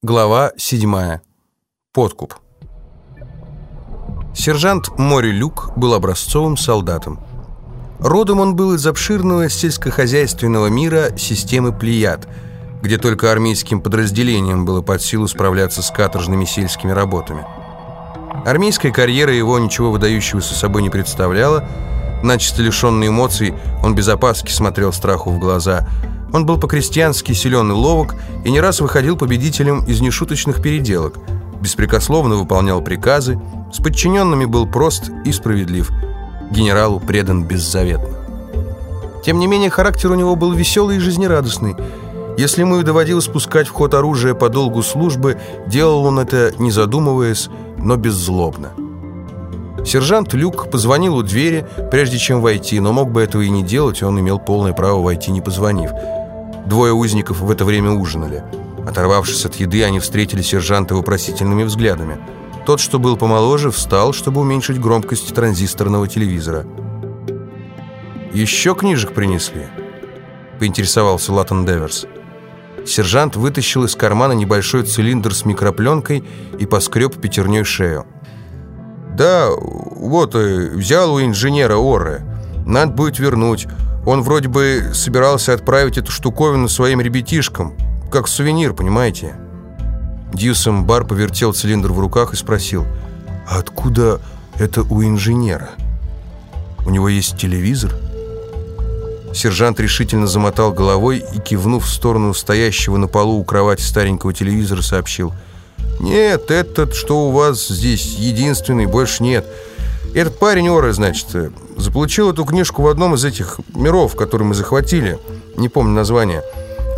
Глава 7. Подкуп. Сержант Мори Люк был образцовым солдатом. Родом он был из обширного сельскохозяйственного мира системы Плеяд, где только армейским подразделениям было под силу справляться с каторжными сельскими работами. Армейская карьера его ничего выдающегося собой не представляла, начисто лишенный эмоций, он без опаски смотрел страху в глаза – он был по-крестьянски силен и ловок и не раз выходил победителем из нешуточных переделок. Беспрекословно выполнял приказы, с подчиненными был прост и справедлив. Генералу предан беззаветно. Тем не менее, характер у него был веселый и жизнерадостный. Если ему и доводилось спускать в ход оружие по долгу службы, делал он это, не задумываясь, но беззлобно. Сержант Люк позвонил у двери, прежде чем войти, но мог бы этого и не делать, он имел полное право войти, не позвонив. Двое узников в это время ужинали. Оторвавшись от еды, они встретили сержанта вопросительными взглядами. Тот, что был помоложе, встал, чтобы уменьшить громкость транзисторного телевизора. «Еще книжек принесли?» — поинтересовался Латтон Деверс. Сержант вытащил из кармана небольшой цилиндр с микропленкой и поскреб пятерней шею. «Да, вот, э, взял у инженера Орре. Надо будет вернуть. Он вроде бы собирался отправить эту штуковину своим ребятишкам, как сувенир, понимаете?» Дьюсом Бар повертел цилиндр в руках и спросил, «А откуда это у инженера? У него есть телевизор?» Сержант решительно замотал головой и, кивнув в сторону стоящего на полу у кровати старенького телевизора, сообщил – «Нет, этот, что у вас здесь, единственный, больше нет. Этот парень Ора, значит, заполучил эту книжку в одном из этих миров, которые мы захватили. Не помню название.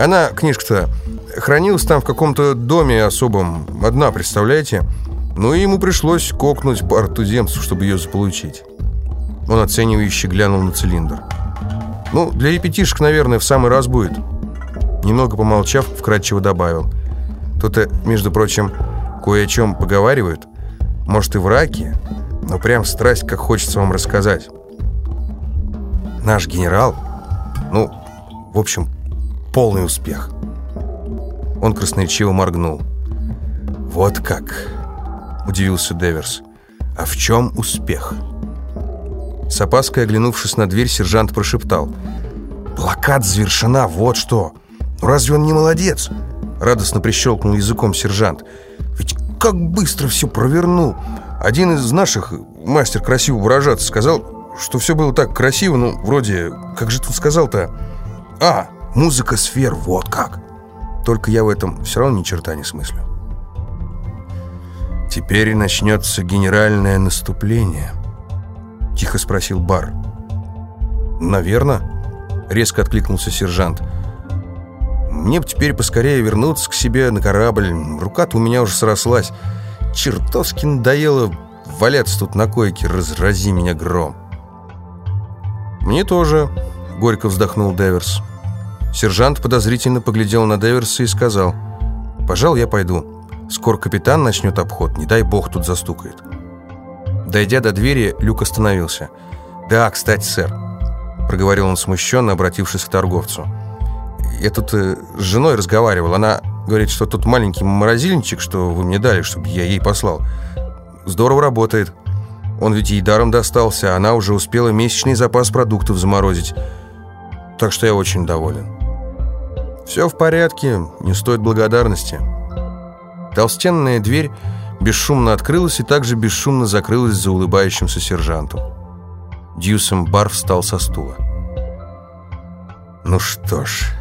Она, книжка-то, хранилась там в каком-то доме особом. Одна, представляете? Ну и ему пришлось кокнуть бар туземцев, чтобы ее заполучить». Он оценивающе глянул на цилиндр. «Ну, для репетишек, наверное, в самый раз будет». Немного помолчав, вкратчиво добавил. «Тут, между прочим, Кое о чем поговаривают. Может, и в раке, но прям страсть, как хочется вам рассказать. Наш генерал, ну, в общем, полный успех. Он красноречиво моргнул. «Вот как!» — удивился Деверс. «А в чем успех?» С опаской оглянувшись на дверь, сержант прошептал. «Блокад завершена, вот что! Ну разве он не молодец?» Радостно прищелкнул языком сержант. Ведь как быстро все провернул. Один из наших, мастер красиво выражаться, сказал, что все было так красиво, ну, вроде, как же тут сказал-то? А, музыка сфер, вот как. Только я в этом все равно ни черта не смыслю. Теперь начнется генеральное наступление. Тихо спросил Бар. Наверно, резко откликнулся сержант. Мне бы теперь поскорее вернуться к себе на корабль. Рука-то у меня уже срослась. Чертовски надоело валяться тут на койке. Разрази меня гром. Мне тоже, горько вздохнул Деверс. Сержант подозрительно поглядел на Деверса и сказал, «Пожалуй, я пойду. Скоро капитан начнет обход, не дай бог тут застукает». Дойдя до двери, Люк остановился. «Да, кстати, сэр», — проговорил он смущенно, обратившись к торговцу. Я тут э, с женой разговаривал. Она говорит, что тут маленький морозильничек, что вы мне дали, чтобы я ей послал. Здорово работает. Он ведь ей даром достался, а она уже успела месячный запас продуктов заморозить. Так что я очень доволен. Все в порядке, не стоит благодарности. Толстенная дверь бесшумно открылась и также бесшумно закрылась за улыбающимся сержантом. Дьюсом Бар встал со стула. «Ну что ж...»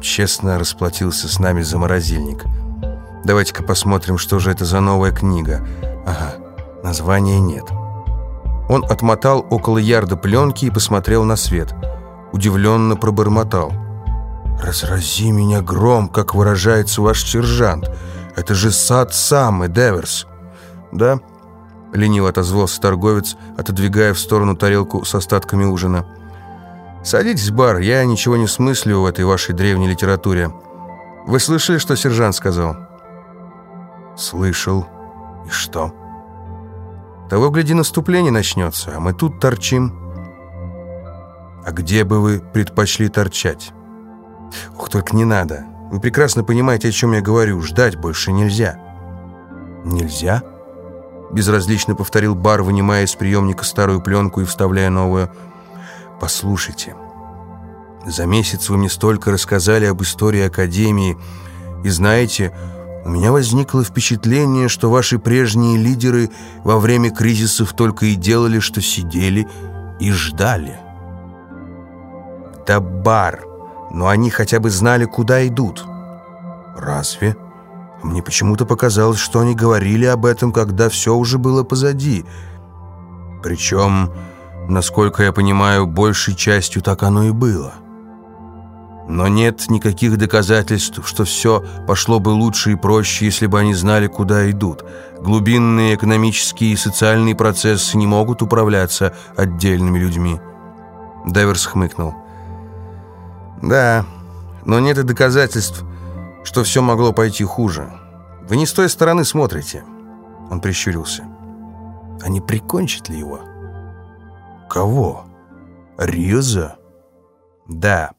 Честно расплатился с нами за морозильник. Давайте-ка посмотрим, что же это за новая книга. Ага, названия нет. Он отмотал около ярда пленки и посмотрел на свет. Удивленно пробормотал. «Разрази меня гром, как выражается ваш сержант. Это же сад самый, Деверс». «Да?» — лениво отозвался торговец, отодвигая в сторону тарелку с остатками ужина. «Садитесь, бар, я ничего не смыслю в этой вашей древней литературе. Вы слышали, что сержант сказал?» «Слышал. И что?» «Того, гляди, наступление начнется, а мы тут торчим». «А где бы вы предпочли торчать?» «Ух, только не надо. Вы прекрасно понимаете, о чем я говорю. Ждать больше нельзя». «Нельзя?» Безразлично повторил Бар, вынимая из приемника старую пленку и вставляя новую. «Послушайте, за месяц вы мне столько рассказали об истории Академии, и знаете, у меня возникло впечатление, что ваши прежние лидеры во время кризисов только и делали, что сидели и ждали». «Да, Бар, но они хотя бы знали, куда идут». «Разве?» Мне почему-то показалось, что они говорили об этом, когда все уже было позади. Причем, насколько я понимаю, большей частью так оно и было. Но нет никаких доказательств, что все пошло бы лучше и проще, если бы они знали, куда идут. Глубинные экономические и социальные процессы не могут управляться отдельными людьми. Дэверс хмыкнул. «Да, но нет и доказательств, что все могло пойти хуже. Вы не с той стороны смотрите». Он прищурился. «А не прикончит ли его?» «Кого? Риоза?» «Да.